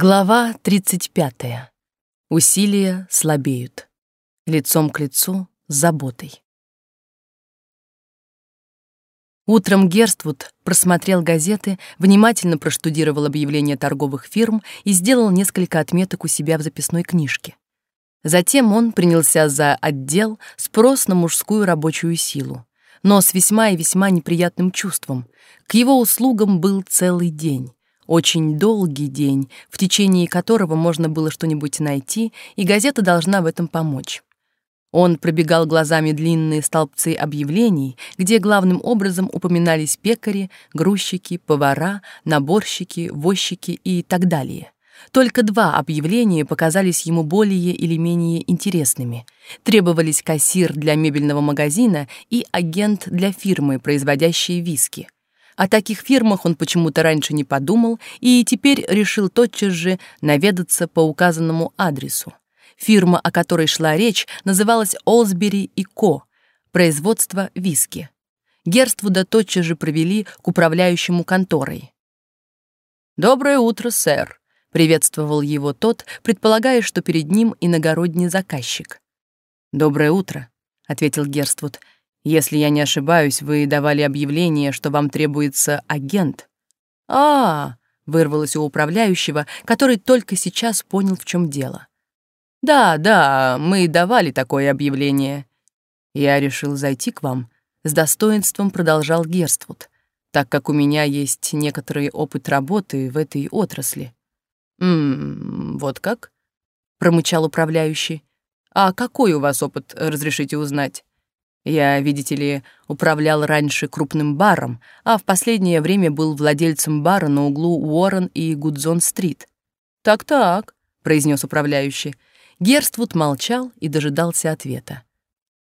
Глава 35. Усилия слабеют. Лицом к лицу с заботой. Утром Герствуд просмотрел газеты, внимательно проштудировал объявления торговых фирм и сделал несколько отметок у себя в записной книжке. Затем он принялся за отдел спрос на мужскую рабочую силу, но с весьма и весьма неприятным чувством. К его услугам был целый день. Очень долгий день, в течение которого можно было что-нибудь найти, и газета должна в этом помочь. Он пробегал глазами длинные столбцы объявлений, где главным образом упоминались пекари, грузчики, повара, наборщики, возчики и так далее. Только два объявления показались ему более или менее интересными. Требовались кассир для мебельного магазина и агент для фирмы, производящей виски. О таких фирмах он почему-то раньше не подумал и теперь решил тотчас же наведаться по указанному адресу. Фирма, о которой шла речь, называлась Олсбери и Ко, производство виски. Герствуда тотчас же провели к управляющему конторой. «Доброе утро, сэр», — приветствовал его тот, предполагая, что перед ним иногородний заказчик. «Доброе утро», — ответил Герствуд. Если я не ошибаюсь, вы давали объявление, что вам требуется агент. А, -а, -а вырвалось у управляющего, который только сейчас понял, в чем дело. Да, да, мы давали такое объявление. Я решил зайти к вам. С достоинством продолжал Герствуд, так как у меня есть некоторый опыт работы в этой отрасли. «М вот как?» — промычал управляющий. «А какой у вас опыт, разрешите узнать?» Я, видите ли, управлял раньше крупным баром, а в последнее время был владельцем бара на углу Уоррен и Гудзон-стрит. «Так-так», — произнес управляющий. Герствуд молчал и дожидался ответа.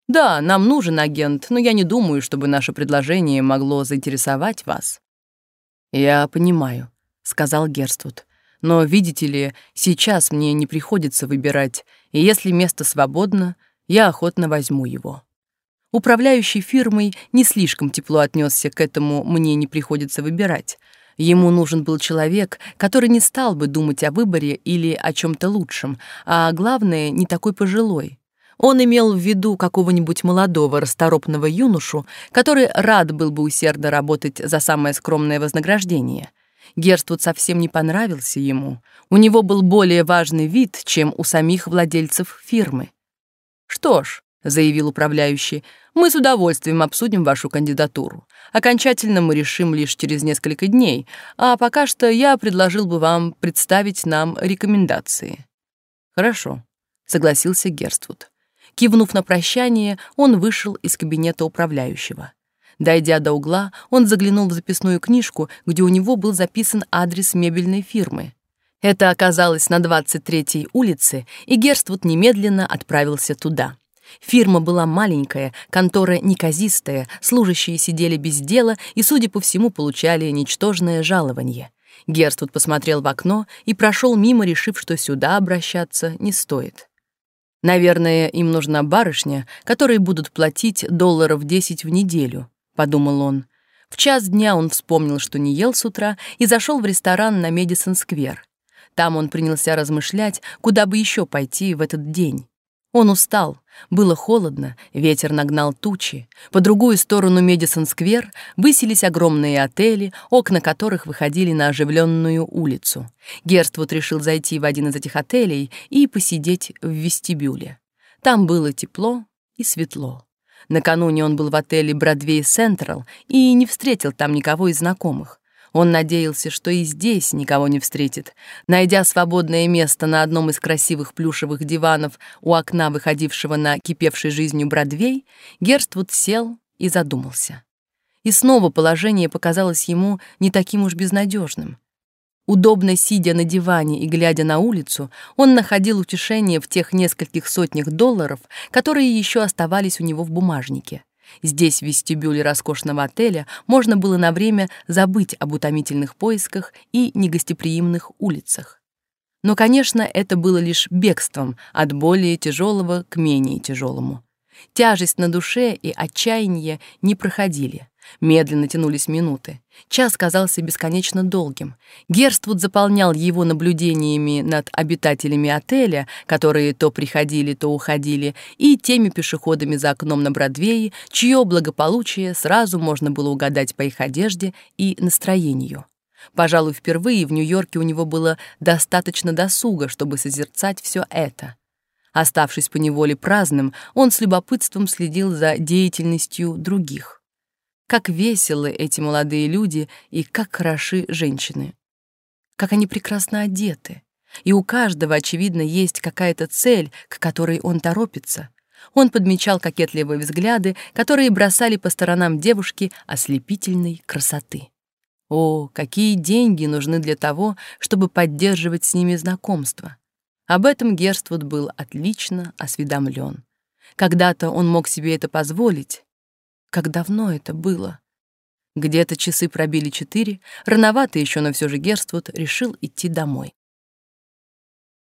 «Да, нам нужен агент, но я не думаю, чтобы наше предложение могло заинтересовать вас». «Я понимаю», — сказал Герствуд. «Но, видите ли, сейчас мне не приходится выбирать, и если место свободно, я охотно возьму его». Управляющий фирмой не слишком тепло отнесся к этому «мне не приходится выбирать». Ему нужен был человек, который не стал бы думать о выборе или о чем-то лучшем, а главное, не такой пожилой. Он имел в виду какого-нибудь молодого расторопного юношу, который рад был бы усердно работать за самое скромное вознаграждение. Герствуд совсем не понравился ему. У него был более важный вид, чем у самих владельцев фирмы. Что ж, — заявил управляющий, — «мы с удовольствием обсудим вашу кандидатуру. Окончательно мы решим лишь через несколько дней, а пока что я предложил бы вам представить нам рекомендации». «Хорошо», — согласился Герствуд. Кивнув на прощание, он вышел из кабинета управляющего. Дойдя до угла, он заглянул в записную книжку, где у него был записан адрес мебельной фирмы. Это оказалось на 23-й улице, и Герствуд немедленно отправился туда. Фирма была маленькая, контора неказистая, служащие сидели без дела и, судя по всему, получали ничтожное жалование. Герствуд посмотрел в окно и прошел мимо, решив, что сюда обращаться не стоит. «Наверное, им нужна барышня, которой будут платить долларов 10 в неделю», — подумал он. В час дня он вспомнил, что не ел с утра, и зашел в ресторан на Медисон-сквер. Там он принялся размышлять, куда бы еще пойти в этот день. Он устал, было холодно, ветер нагнал тучи. По другую сторону Медисон-сквер высились огромные отели, окна которых выходили на оживленную улицу. Герствуд решил зайти в один из этих отелей и посидеть в вестибюле. Там было тепло и светло. Накануне он был в отеле «Бродвей Централ» и не встретил там никого из знакомых. Он надеялся, что и здесь никого не встретит. Найдя свободное место на одном из красивых плюшевых диванов у окна, выходившего на кипевший жизнью Бродвей, Герствуд сел и задумался. И снова положение показалось ему не таким уж безнадежным. Удобно сидя на диване и глядя на улицу, он находил утешение в тех нескольких сотнях долларов, которые еще оставались у него в бумажнике. Здесь, в вестибюле роскошного отеля, можно было на время забыть об утомительных поисках и негостеприимных улицах. Но, конечно, это было лишь бегством от более тяжелого к менее тяжелому. Тяжесть на душе и отчаяние не проходили. Медленно тянулись минуты. Час казался бесконечно долгим. Герствуд заполнял его наблюдениями над обитателями отеля, которые то приходили, то уходили, и теми пешеходами за окном на Бродвее, чье благополучие сразу можно было угадать по их одежде и настроению. Пожалуй, впервые в Нью-Йорке у него было достаточно досуга, чтобы созерцать все это. Оставшись поневоле праздным, он с любопытством следил за деятельностью других. Как веселы эти молодые люди и как хороши женщины. Как они прекрасно одеты. И у каждого, очевидно, есть какая-то цель, к которой он торопится. Он подмечал кокетливые взгляды, которые бросали по сторонам девушки ослепительной красоты. О, какие деньги нужны для того, чтобы поддерживать с ними знакомство. Об этом Герствуд был отлично осведомлен. Когда-то он мог себе это позволить, как давно это было? Где-то часы пробили четыре, рановато еще, но все же Герствуд решил идти домой.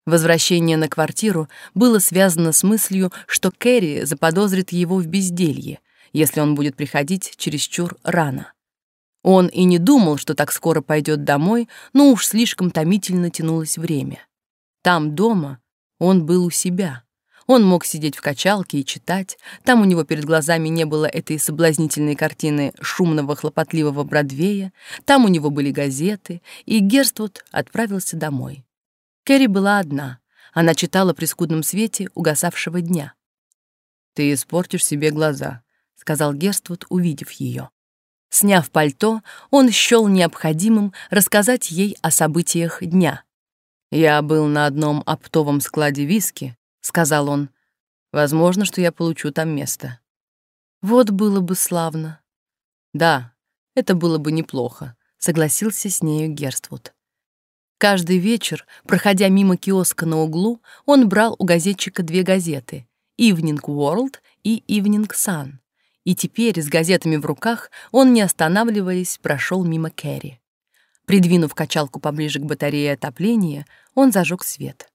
Возвращение на квартиру было связано с мыслью, что Кэрри заподозрит его в безделье, если он будет приходить чересчур рано. Он и не думал, что так скоро пойдет домой, но уж слишком томительно тянулось время. Там, дома, он был у себя. Он мог сидеть в качалке и читать. Там у него перед глазами не было этой соблазнительной картины шумного хлопотливого Бродвея. Там у него были газеты, и Герствуд отправился домой. Кэрри была одна. Она читала при скудном свете угасавшего дня. «Ты испортишь себе глаза», — сказал Герствуд, увидев ее. Сняв пальто, он счел необходимым рассказать ей о событиях дня. «Я был на одном оптовом складе виски, — сказал он. «Возможно, что я получу там место». «Вот было бы славно». «Да, это было бы неплохо», — согласился с нею Герствуд. Каждый вечер, проходя мимо киоска на углу, он брал у газетчика две газеты «Evening World» и «Evening Sun». И теперь с газетами в руках он, не останавливаясь, прошел мимо Кэрри. Придвинув качалку поближе к батарее отопления, он зажег свет.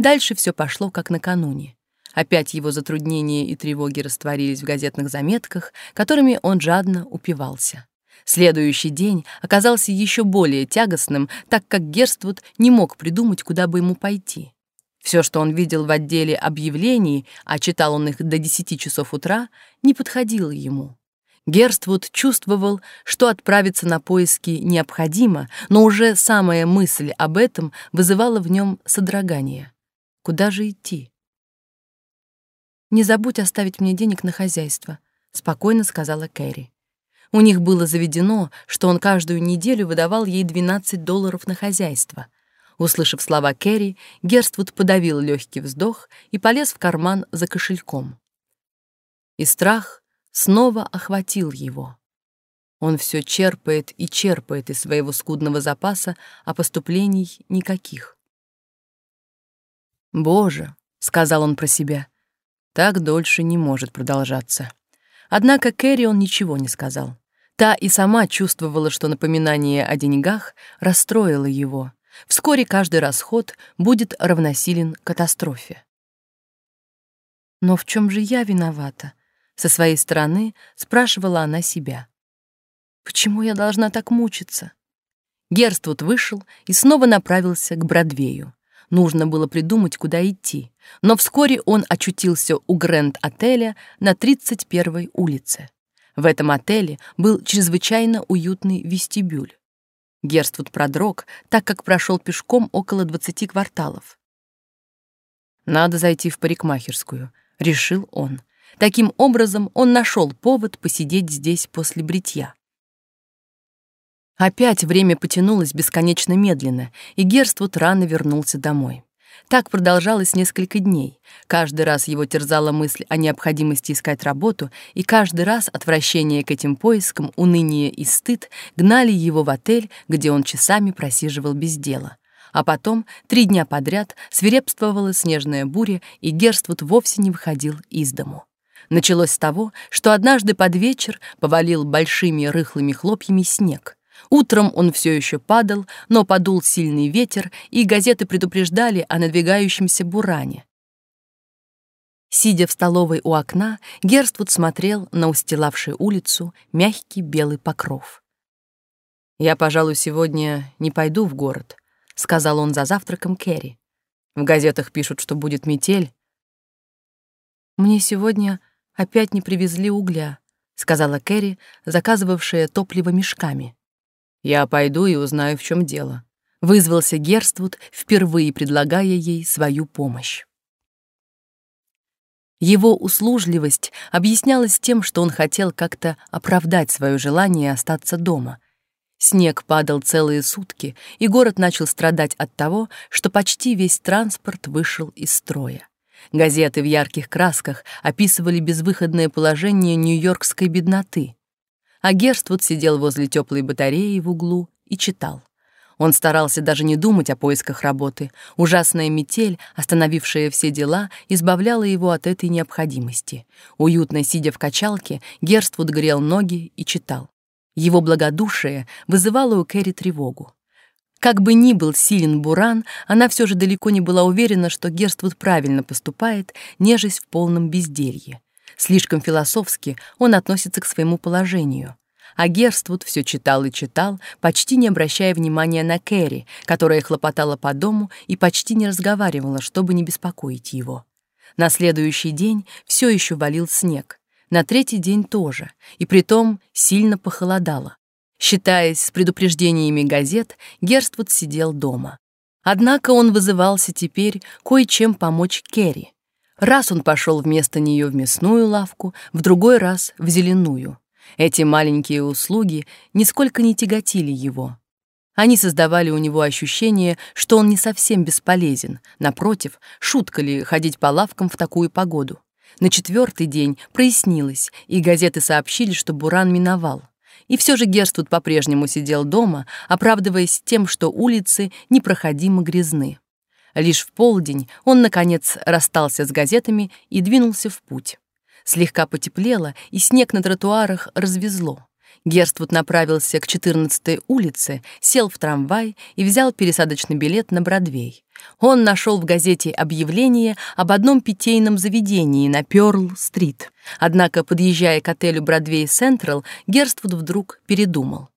Дальше все пошло как накануне. Опять его затруднения и тревоги растворились в газетных заметках, которыми он жадно упивался. Следующий день оказался еще более тягостным, так как Герствуд не мог придумать, куда бы ему пойти. Все, что он видел в отделе объявлений, а читал он их до 10 часов утра, не подходило ему. Герствуд чувствовал, что отправиться на поиски необходимо, но уже самая мысль об этом вызывала в нем содрогание. Куда же идти? «Не забудь оставить мне денег на хозяйство», — спокойно сказала Кэрри. У них было заведено, что он каждую неделю выдавал ей 12 долларов на хозяйство. Услышав слова Кэрри, Герствуд подавил легкий вздох и полез в карман за кошельком. И страх снова охватил его. Он все черпает и черпает из своего скудного запаса, а поступлений никаких. «Боже», — сказал он про себя, — «так дольше не может продолжаться». Однако Кэрри он ничего не сказал. Та и сама чувствовала, что напоминание о деньгах расстроило его. Вскоре каждый расход будет равносилен катастрофе. «Но в чем же я виновата?» Со своей стороны спрашивала она себя. «Почему я должна так мучиться?» Герствуд вышел и снова направился к Бродвею. Нужно было придумать, куда идти. Но вскоре он очутился у Грэнд-отеля на 31-й улице. В этом отеле был чрезвычайно уютный вестибюль. Герствуд продрог, так как прошел пешком около 20 кварталов. «Надо зайти в парикмахерскую», — решил он. Таким образом, он нашел повод посидеть здесь после бритья. Опять время потянулось бесконечно медленно, и Герствуд рано вернулся домой. Так продолжалось несколько дней. Каждый раз его терзала мысль о необходимости искать работу, и каждый раз отвращение к этим поискам, уныние и стыд гнали его в отель, где он часами просиживал без дела. А потом, три дня подряд, свирепствовала снежная буря, и Герствуд вовсе не выходил из дому. Началось с того, что однажды под вечер повалил большими рыхлыми хлопьями снег — Утром он все еще падал, но подул сильный ветер, и газеты предупреждали о надвигающемся буране. Сидя в столовой у окна, Герствуд смотрел на устилавший улицу мягкий белый покров. «Я, пожалуй, сегодня не пойду в город», — сказал он за завтраком Кэрри. «В газетах пишут, что будет метель». «Мне сегодня опять не привезли угля», — сказала Кэрри, заказывавшая топливо мешками. «Я пойду и узнаю, в чем дело», — вызвался Герствуд, впервые предлагая ей свою помощь. Его услужливость объяснялась тем, что он хотел как-то оправдать свое желание остаться дома. Снег падал целые сутки, и город начал страдать от того, что почти весь транспорт вышел из строя. Газеты в ярких красках описывали безвыходное положение нью-йоркской бедноты. А Герствуд сидел возле теплой батареи в углу и читал. Он старался даже не думать о поисках работы. Ужасная метель, остановившая все дела, избавляла его от этой необходимости. Уютно сидя в качалке, Герствуд грел ноги и читал. Его благодушие вызывало у Кэрри тревогу. Как бы ни был силен Буран, она все же далеко не была уверена, что Герствуд правильно поступает, нежесть в полном безделье. Слишком философски он относится к своему положению. А Герствуд все читал и читал, почти не обращая внимания на Кэрри, которая хлопотала по дому и почти не разговаривала, чтобы не беспокоить его. На следующий день все еще валил снег. На третий день тоже, и притом сильно похолодало. Считаясь с предупреждениями газет, Герствуд сидел дома. Однако он вызывался теперь кое-чем помочь Керри. Раз он пошел вместо нее в мясную лавку, в другой раз — в зеленую. Эти маленькие услуги нисколько не тяготили его. Они создавали у него ощущение, что он не совсем бесполезен. Напротив, шутка ли ходить по лавкам в такую погоду. На четвертый день прояснилось, и газеты сообщили, что буран миновал. И все же Герствуд по-прежнему сидел дома, оправдываясь тем, что улицы непроходимо грязны. Лишь в полдень он, наконец, расстался с газетами и двинулся в путь. Слегка потеплело, и снег на тротуарах развезло. Герствуд направился к 14-й улице, сел в трамвай и взял пересадочный билет на Бродвей. Он нашел в газете объявление об одном питейном заведении на Пёрл-стрит. Однако, подъезжая к отелю Бродвей Централ, Герствуд вдруг передумал.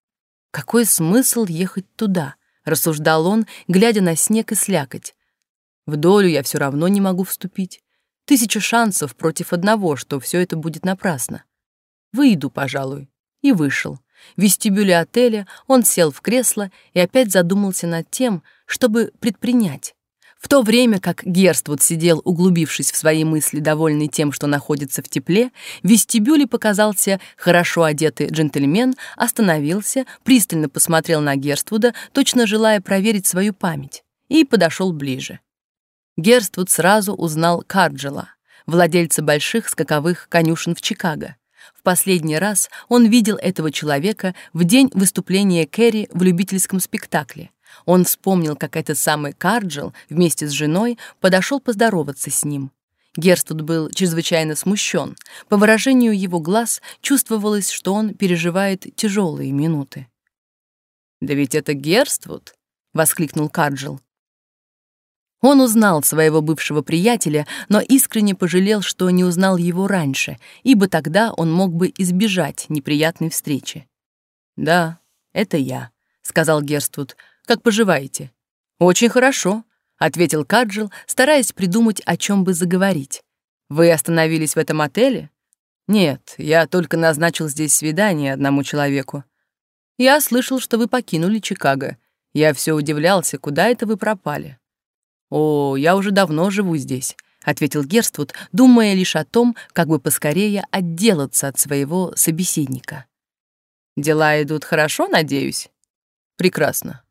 «Какой смысл ехать туда?» — рассуждал он, глядя на снег и слякоть. «В долю я все равно не могу вступить. Тысяча шансов против одного, что все это будет напрасно. Выйду, пожалуй. И вышел. В вестибюле отеля он сел в кресло и опять задумался над тем, чтобы предпринять. В то время как Герствуд сидел, углубившись в свои мысли, довольный тем, что находится в тепле, в вестибюле показался хорошо одетый джентльмен, остановился, пристально посмотрел на Герствуда, точно желая проверить свою память, и подошел ближе. Герствуд сразу узнал Карджела, владельца больших скаковых конюшен в Чикаго. В последний раз он видел этого человека в день выступления Кэрри в любительском спектакле. Он вспомнил, как этот самый Карджел вместе с женой подошел поздороваться с ним. Герствуд был чрезвычайно смущен. По выражению его глаз чувствовалось, что он переживает тяжелые минуты. «Да ведь это Герствуд!» — воскликнул Карджел. Он узнал своего бывшего приятеля, но искренне пожалел, что не узнал его раньше, ибо тогда он мог бы избежать неприятной встречи. «Да, это я», — сказал Герствуд. «Как поживаете?» «Очень хорошо», — ответил Каджил, стараясь придумать, о чем бы заговорить. «Вы остановились в этом отеле?» «Нет, я только назначил здесь свидание одному человеку. Я слышал, что вы покинули Чикаго. Я все удивлялся, куда это вы пропали?» «О, я уже давно живу здесь», — ответил Герствуд, думая лишь о том, как бы поскорее отделаться от своего собеседника. «Дела идут хорошо, надеюсь?» «Прекрасно».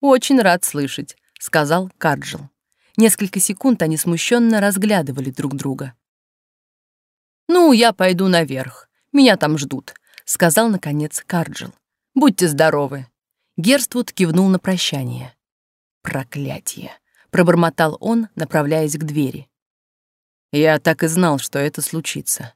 «Очень рад слышать», — сказал Карджил. Несколько секунд они смущенно разглядывали друг друга. «Ну, я пойду наверх. Меня там ждут», — сказал, наконец, Карджил. «Будьте здоровы». Герствуд кивнул на прощание. «Проклятие!» Пробормотал он, направляясь к двери. Я так и знал, что это случится.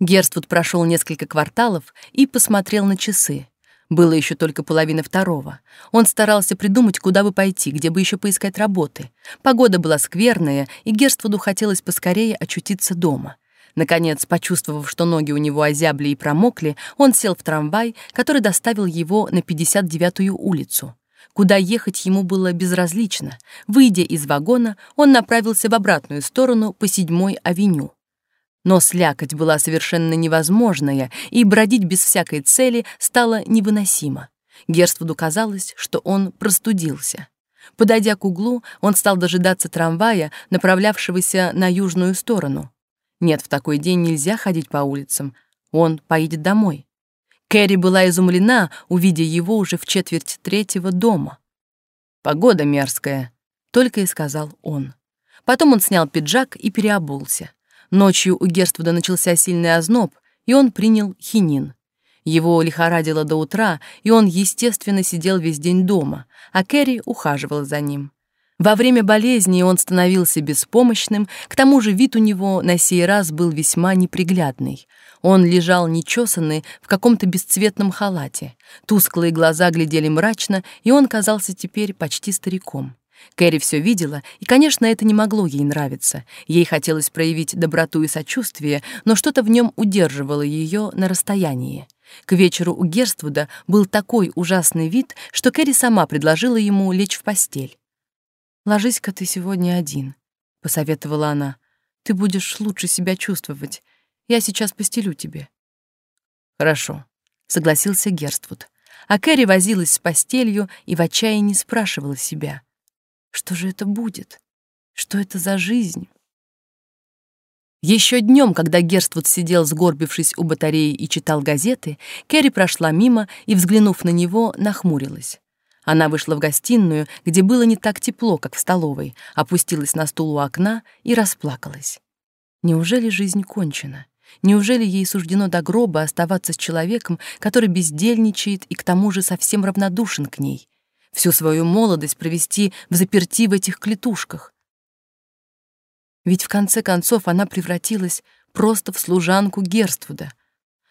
Герствуд прошел несколько кварталов и посмотрел на часы. Было еще только половина второго. Он старался придумать, куда бы пойти, где бы еще поискать работы. Погода была скверная, и Герствуду хотелось поскорее очутиться дома. Наконец, почувствовав, что ноги у него озябли и промокли, он сел в трамвай, который доставил его на 59-ю улицу. Куда ехать ему было безразлично. Выйдя из вагона, он направился в обратную сторону по 7-й авеню. Но слякоть была совершенно невозможная, и бродить без всякой цели стало невыносимо. Герствуду казалось, что он простудился. Подойдя к углу, он стал дожидаться трамвая, направлявшегося на южную сторону. Нет, в такой день нельзя ходить по улицам. Он поедет домой. Кэрри была изумлена, увидя его уже в четверть третьего дома. «Погода мерзкая», — только и сказал он. Потом он снял пиджак и переобулся. Ночью у Герствуда начался сильный озноб, и он принял хинин. Его лихорадило до утра, и он, естественно, сидел весь день дома, а Кэрри ухаживала за ним. Во время болезни он становился беспомощным, к тому же вид у него на сей раз был весьма неприглядный. Он лежал нечесанный в каком-то бесцветном халате. Тусклые глаза глядели мрачно, и он казался теперь почти стариком. Кэрри все видела, и, конечно, это не могло ей нравиться. Ей хотелось проявить доброту и сочувствие, но что-то в нем удерживало ее на расстоянии. К вечеру у Герствуда был такой ужасный вид, что Кэрри сама предложила ему лечь в постель. «Ложись-ка ты сегодня один», — посоветовала она. «Ты будешь лучше себя чувствовать. Я сейчас постелю тебе». «Хорошо», — согласился Герствуд. А Кэрри возилась с постелью и в отчаянии спрашивала себя — что же это будет? Что это за жизнь? Еще днем, когда Герствуд сидел, сгорбившись у батареи и читал газеты, Кэрри прошла мимо и, взглянув на него, нахмурилась. Она вышла в гостиную, где было не так тепло, как в столовой, опустилась на стул у окна и расплакалась. Неужели жизнь кончена? Неужели ей суждено до гроба оставаться с человеком, который бездельничает и к тому же совсем равнодушен к ней? всю свою молодость провести в заперти в этих клетушках. Ведь в конце концов она превратилась просто в служанку Герствуда.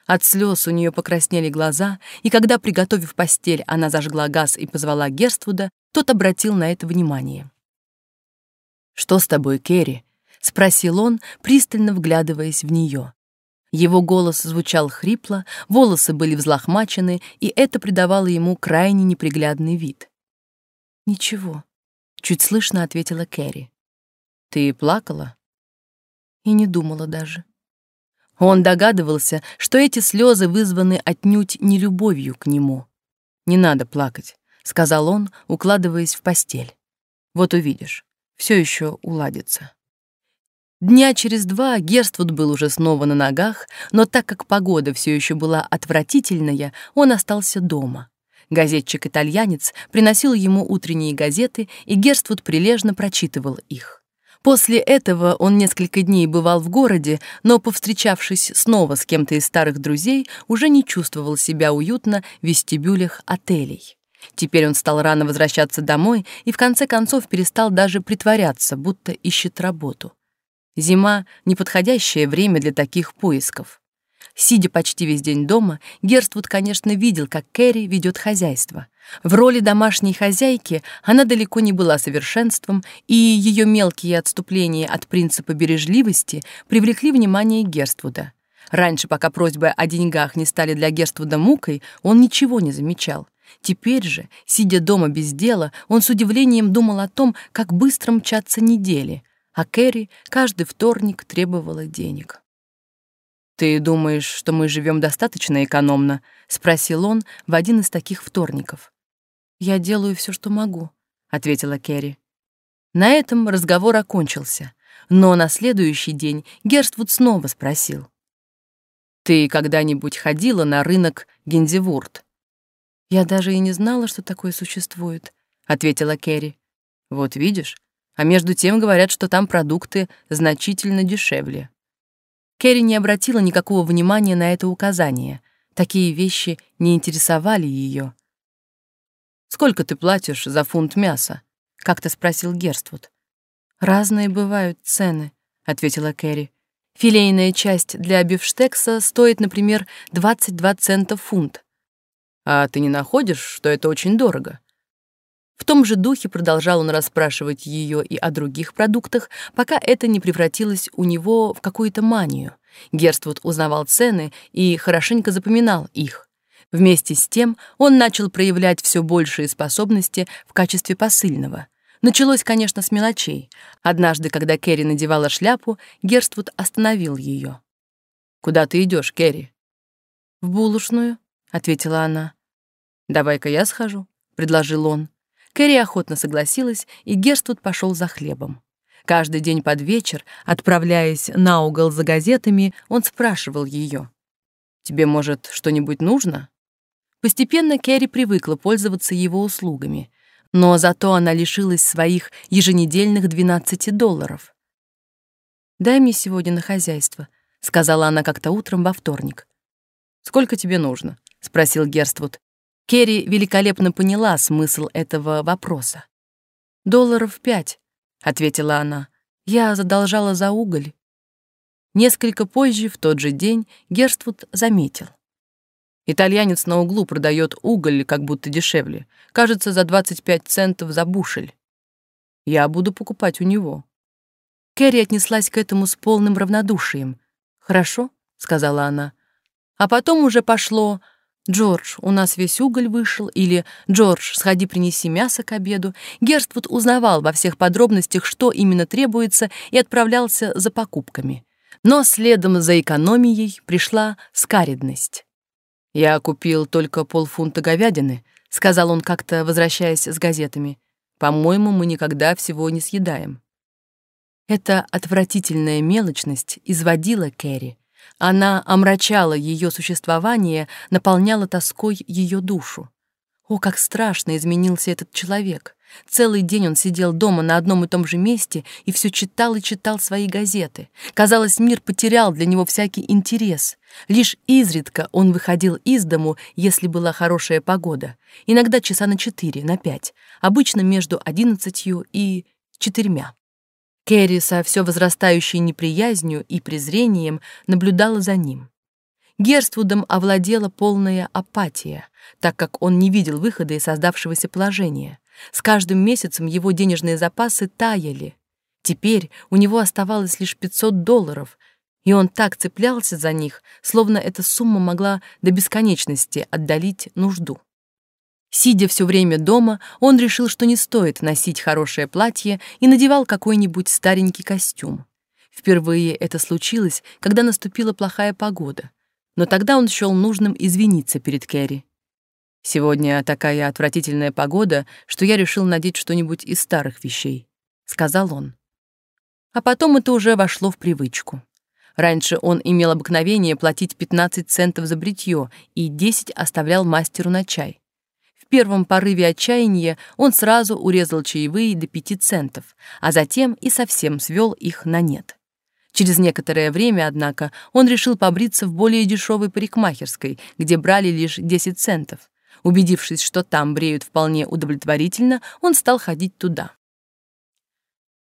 От слез у нее покраснели глаза, и когда, приготовив постель, она зажгла газ и позвала Герствуда, тот обратил на это внимание. «Что с тобой, Керри?» — спросил он, пристально вглядываясь в нее. Его голос звучал хрипло, волосы были взлохмачены, и это придавало ему крайне неприглядный вид. «Ничего», — чуть слышно ответила Кэрри. «Ты плакала?» И не думала даже. Он догадывался, что эти слезы вызваны отнюдь не любовью к нему. «Не надо плакать», — сказал он, укладываясь в постель. «Вот увидишь, все еще уладится». Дня через два Герствуд был уже снова на ногах, но так как погода все еще была отвратительная, он остался дома. Газетчик-итальянец приносил ему утренние газеты, и Герствуд прилежно прочитывал их. После этого он несколько дней бывал в городе, но, повстречавшись снова с кем-то из старых друзей, уже не чувствовал себя уютно в вестибюлях отелей. Теперь он стал рано возвращаться домой и в конце концов перестал даже притворяться, будто ищет работу. Зима — неподходящее время для таких поисков. Сидя почти весь день дома, Герствуд, конечно, видел, как Кэрри ведет хозяйство. В роли домашней хозяйки она далеко не была совершенством, и ее мелкие отступления от принципа бережливости привлекли внимание Герствуда. Раньше, пока просьбы о деньгах не стали для Герствуда мукой, он ничего не замечал. Теперь же, сидя дома без дела, он с удивлением думал о том, как быстро мчатся недели, а Кэрри каждый вторник требовала денег. «Ты думаешь, что мы живем достаточно экономно?» — спросил он в один из таких вторников. «Я делаю все, что могу», — ответила Керри. На этом разговор окончился, но на следующий день Герствуд снова спросил. «Ты когда-нибудь ходила на рынок Гензевурт?» «Я даже и не знала, что такое существует», — ответила Керри. «Вот видишь, а между тем говорят, что там продукты значительно дешевле. Кэрри не обратила никакого внимания на это указание. Такие вещи не интересовали ее. «Сколько ты платишь за фунт мяса?» — как-то спросил Герствуд. «Разные бывают цены», — ответила Кэрри. «Филейная часть для бифштекса стоит, например, 22 цента фунт. А ты не находишь, что это очень дорого? В том же духе продолжал он расспрашивать ее и о других продуктах, пока это не превратилось у него в какую-то манию. Герствуд узнавал цены и хорошенько запоминал их. Вместе с тем он начал проявлять все большие способности в качестве посыльного. Началось, конечно, с мелочей. Однажды, когда Керри надевала шляпу, Герствуд остановил ее. «Куда ты идешь, Керри?» «В булочную», — ответила она. «Давай-ка я схожу», — предложил он. Кэрри охотно согласилась, и Герствуд пошел за хлебом. Каждый день под вечер, отправляясь на угол за газетами, он спрашивал ее: «Тебе, может, что-нибудь нужно?» Постепенно Кэрри привыкла пользоваться его услугами, но зато она лишилась своих еженедельных 12 долларов. «Дай мне сегодня на хозяйство», — сказала она как-то утром во вторник. «Сколько тебе нужно?» — спросил Герствуд. Керри великолепно поняла смысл этого вопроса. «Долларов пять», — ответила она. «Я задолжала за уголь». Несколько позже, в тот же день, Герствуд заметил. Итальянец на углу продает уголь как будто дешевле. Кажется, за 25 центов за бушель. Я буду покупать у него. Кэрри отнеслась к этому с полным равнодушием. «Хорошо», — сказала она. А потом уже пошло «Джордж, у нас весь уголь вышел» или «Джордж, сходи принеси мясо к обеду». Герствуд узнавал во всех подробностях, что именно требуется, и отправлялся за покупками. Но следом за экономией пришла скаридность. «Я купил только полфунта говядины», — сказал он как-то, возвращаясь с газетами. «По-моему, мы никогда всего не съедаем». Эта отвратительная мелочность изводила Кэрри. Она омрачала ее существование, наполняла тоской ее душу. О, как страшно изменился этот человек. Целый день он сидел дома на одном и том же месте и все читал и читал свои газеты. Казалось, мир потерял для него всякий интерес. Лишь изредка он выходил из дому, если была хорошая погода. Иногда часа на четыре, на пять. Обычно между одиннадцатью и четырьмя. Кэрри со все возрастающей неприязнью и презрением наблюдала за ним. Герствудом овладела полная апатия, так как он не видел выхода из создавшегося положения. С каждым месяцем его денежные запасы таяли. Теперь у него оставалось лишь 500 долларов, и он так цеплялся за них, словно эта сумма могла до бесконечности отдалить нужду. Сидя все время дома, он решил, что не стоит носить хорошее платье и надевал какой-нибудь старенький костюм. Впервые это случилось, когда наступила плохая погода. Но тогда он счел нужным извиниться перед Кэрри. «Сегодня такая отвратительная погода, что я решил надеть что-нибудь из старых вещей», — сказал он. А потом это уже вошло в привычку. Раньше он имел обыкновение платить 15 центов за бритье и 10 оставлял мастеру на чай. В первом порыве отчаяния он сразу урезал чаевые до пяти центов, а затем и совсем свел их на нет. Через некоторое время, однако, он решил побриться в более дешевой парикмахерской, где брали лишь 10 центов. Убедившись, что там бреют вполне удовлетворительно, он стал ходить туда.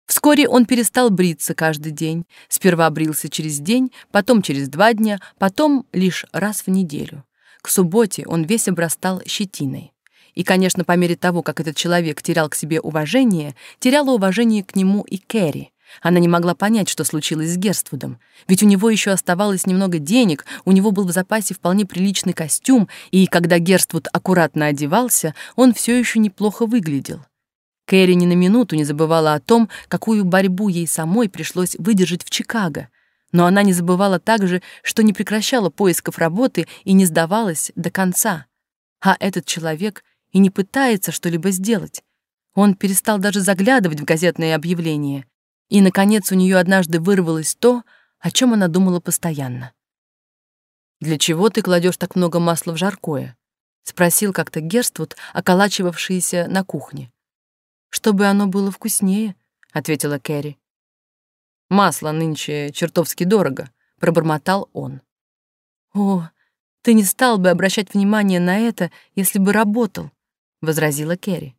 Вскоре он перестал бриться каждый день. Сперва брился через день, потом через два дня, потом лишь раз в неделю. К субботе он весь обрастал щетиной. И, конечно, по мере того, как этот человек терял к себе уважение, теряла уважение к нему и Кэрри. Она не могла понять, что случилось с Герствудом. Ведь у него еще оставалось немного денег, у него был в запасе вполне приличный костюм, и когда Герствуд аккуратно одевался, он все еще неплохо выглядел. Кэрри ни на минуту не забывала о том, какую борьбу ей самой пришлось выдержать в Чикаго. Но она не забывала также, что не прекращала поисков работы и не сдавалась до конца. А этот человек — и не пытается что-либо сделать. Он перестал даже заглядывать в газетные объявления. И, наконец, у нее однажды вырвалось то, о чем она думала постоянно. «Для чего ты кладешь так много масла в жаркое?» — спросил как-то Герствуд, околачивавшийся на кухне. «Чтобы оно было вкуснее», — ответила Кэрри. «Масло нынче чертовски дорого», — пробормотал он. «О, ты не стал бы обращать внимание на это, если бы работал возразила Кэрри.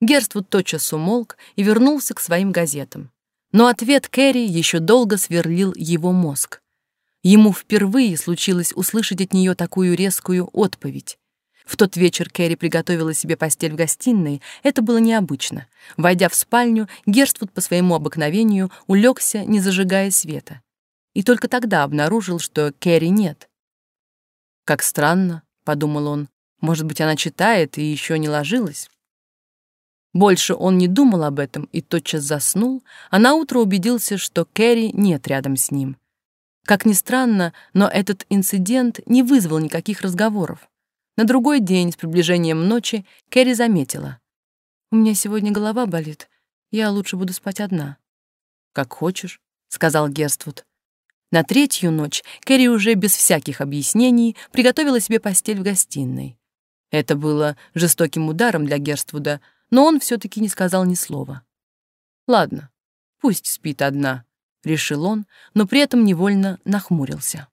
Герствуд тотчас умолк и вернулся к своим газетам. Но ответ Кэрри еще долго сверлил его мозг. Ему впервые случилось услышать от нее такую резкую отповедь. В тот вечер Кэрри приготовила себе постель в гостиной. Это было необычно. Войдя в спальню, Герствуд по своему обыкновению улегся, не зажигая света. И только тогда обнаружил, что Кэрри нет. «Как странно», — подумал он, — «может быть, она читает и еще не ложилась». Больше он не думал об этом и тотчас заснул, а наутро убедился, что Кэрри нет рядом с ним. Как ни странно, но этот инцидент не вызвал никаких разговоров. На другой день, с приближением ночи, Кэрри заметила. «У меня сегодня голова болит. Я лучше буду спать одна». «Как хочешь», — сказал Герствуд. На третью ночь Кэрри уже без всяких объяснений приготовила себе постель в гостиной. Это было жестоким ударом для Герствуда, но он все таки не сказал ни слова. «Ладно, пусть спит одна», — решил он, но при этом невольно нахмурился.